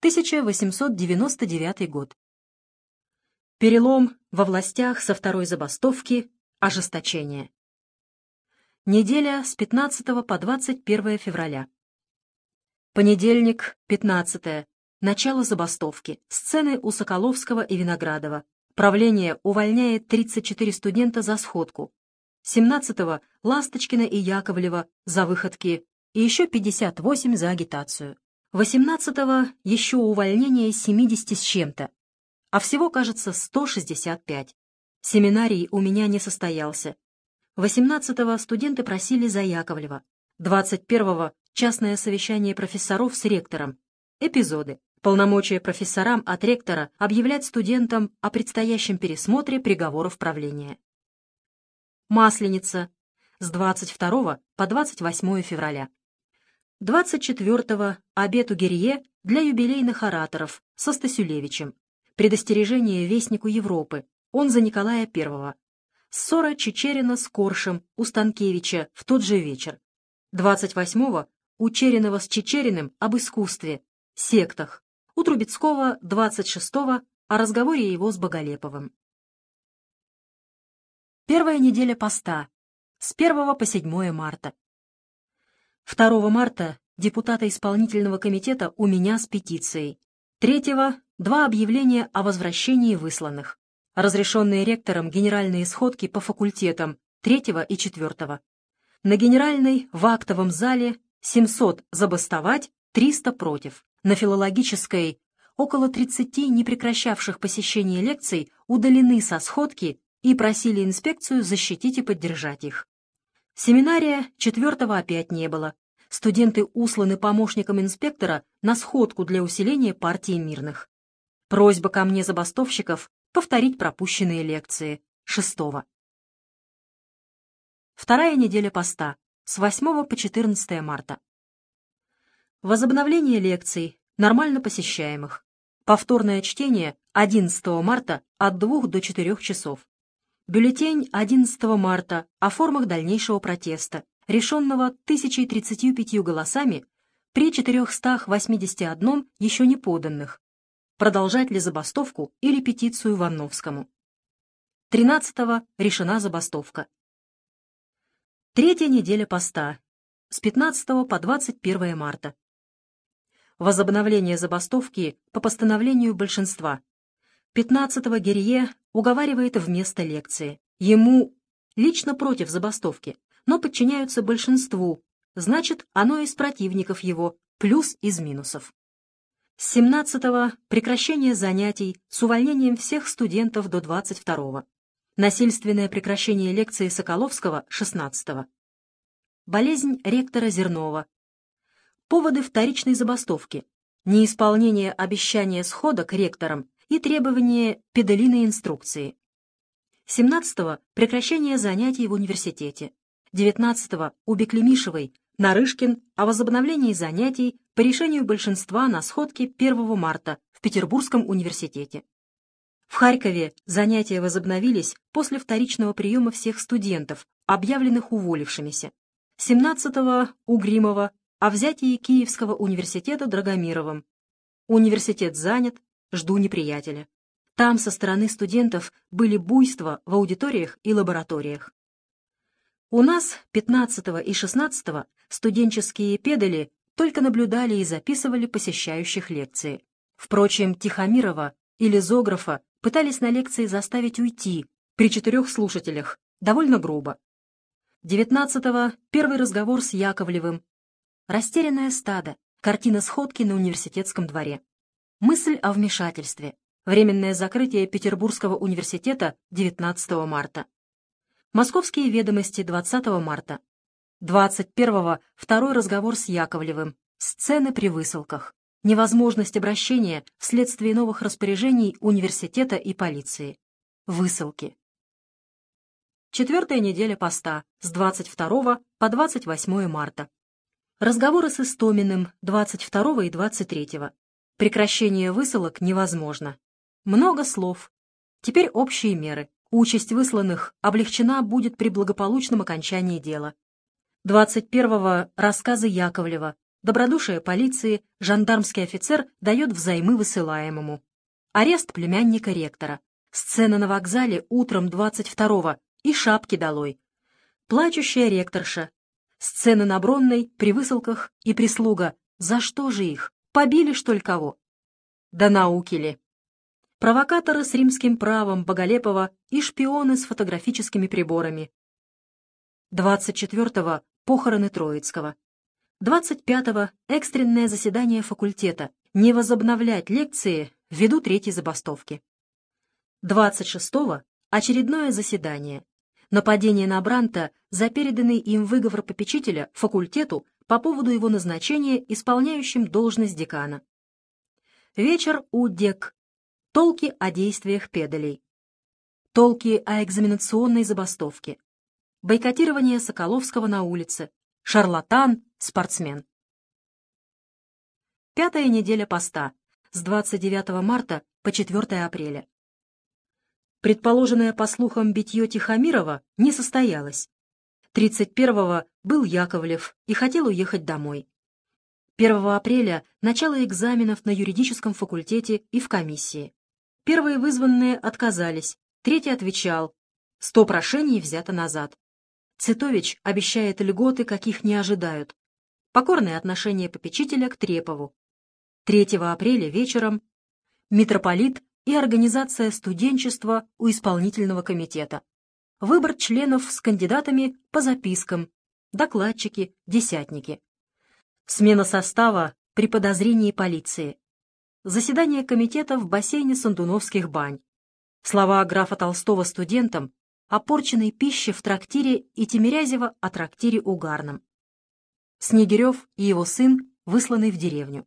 1899 год. Перелом во властях со второй забастовки, ожесточение. Неделя с 15 по 21 февраля. Понедельник, 15 Начало забастовки. Сцены у Соколовского и Виноградова. Правление увольняет 34 студента за сходку. 17-го Ласточкина и Яковлева за выходки и еще 58 за агитацию. 18-го еще увольнение 70 с чем-то, а всего, кажется, 165. Семинарий у меня не состоялся. 18-го студенты просили за Яковлева. 21-го частное совещание профессоров с ректором. Эпизоды. Полномочия профессорам от ректора объявлять студентам о предстоящем пересмотре приговоров правления. Масленица. С 22 по 28 февраля. 24-го обед у Герье для юбилейных ораторов со Стасюлевичем. Предостережение Вестнику Европы. Он за Николая I. Ссора Чечерина с Коршем у Станкевича в тот же вечер. 28-го у Черинова с Чечериным об искусстве, сектах. У Трубецкого 26-го о разговоре его с Боголеповым. Первая неделя поста. С 1 по 7 марта. 2 марта депутата исполнительного комитета у меня с петицией. 3 два объявления о возвращении высланных. Разрешенные ректором генеральные сходки по факультетам 3 и 4. На генеральной в актовом зале 700 забастовать, 300 против. На филологической около 30 непрекращавших посещение лекций удалены со сходки и просили инспекцию защитить и поддержать их. Семинария четвертого опять не было. Студенты усланы помощником инспектора на сходку для усиления партии мирных. Просьба ко мне забастовщиков повторить пропущенные лекции. Шестого. Вторая неделя поста. С 8 по 14 марта. Возобновление лекций, нормально посещаемых. Повторное чтение 11 марта от 2 до 4 часов. Бюллетень 11 марта о формах дальнейшего протеста, решенного 1035 голосами при 481 еще не поданных. Продолжать ли забастовку или петицию Ванновскому. 13 решена забастовка. Третья неделя поста. С 15 по 21 марта. Возобновление забастовки по постановлению большинства. 15-го Герье уговаривает вместо лекции. Ему лично против забастовки, но подчиняются большинству, значит, оно из противников его, плюс из минусов. С 17-го прекращение занятий с увольнением всех студентов до 22-го. Насильственное прекращение лекции Соколовского 16-го. Болезнь ректора Зернова. Поводы вторичной забастовки. Неисполнение обещания схода к ректорам и требование педалиной инструкции. 17-го – прекращение занятий в университете. 19-го – у Беклемишевой, Нарышкин о возобновлении занятий по решению большинства на сходке 1 марта в Петербургском университете. В Харькове занятия возобновились после вторичного приема всех студентов, объявленных уволившимися. 17-го у Гримова о взятии Киевского университета Драгомировым. Университет занят, Жду неприятеля. Там со стороны студентов были буйства в аудиториях и лабораториях. У нас 15 и 16 студенческие педали только наблюдали и записывали посещающих лекции. Впрочем, Тихомирова или Зографа пытались на лекции заставить уйти при четырех слушателях, довольно грубо. 19-го первый разговор с Яковлевым. Растерянное стадо. Картина сходки на университетском дворе. Мысль о вмешательстве. Временное закрытие Петербургского университета 19 марта. Московские ведомости 20 марта. 21-го второй разговор с Яковлевым. Сцены при высылках. Невозможность обращения вследствие новых распоряжений университета и полиции. Высылки. Четвертая неделя поста с 22 по 28 марта. Разговоры с Истоминым 22 и 23. Прекращение высылок невозможно. Много слов. Теперь общие меры. Участь высланных облегчена будет при благополучном окончании дела. 21-го рассказы Яковлева Добродушие полиции жандармский офицер дает взаймы высылаемому. Арест племянника ректора. Сцена на вокзале утром 22-го и шапки долой. Плачущая ректорша. Сцена на Бронной, при высылках и прислуга. За что же их? Побили, что ли, кого? Да науки ли? Провокаторы с римским правом Боголепова и шпионы с фотографическими приборами. 24-го — похороны Троицкого. 25-го — экстренное заседание факультета. Не возобновлять лекции ввиду третьей забастовки. 26-го — очередное заседание. Нападение на Бранта за переданный им выговор попечителя факультету по поводу его назначения исполняющим должность декана. Вечер у ДЕК. Толки о действиях педалей. Толки о экзаменационной забастовке бойкотирование Соколовского на улице, шарлатан, спортсмен. Пятая неделя поста с 29 марта по 4 апреля. Предположенное по слухам битье Тихомирова не состоялось. 31-го был Яковлев и хотел уехать домой. 1 апреля — начало экзаменов на юридическом факультете и в комиссии. Первые вызванные отказались, третий отвечал. Сто прошений взято назад. Цитович обещает льготы, каких не ожидают. Покорное отношение попечителя к Трепову. 3 апреля вечером митрополит и организация студенчества у исполнительного комитета. Выбор членов с кандидатами по запискам, докладчики, десятники. Смена состава при подозрении полиции. Заседание комитета в бассейне Сандуновских бань. Слова графа Толстого студентам о порченной пище в трактире и Тимирязева о трактире угарном. Снегирев и его сын, высланный в деревню.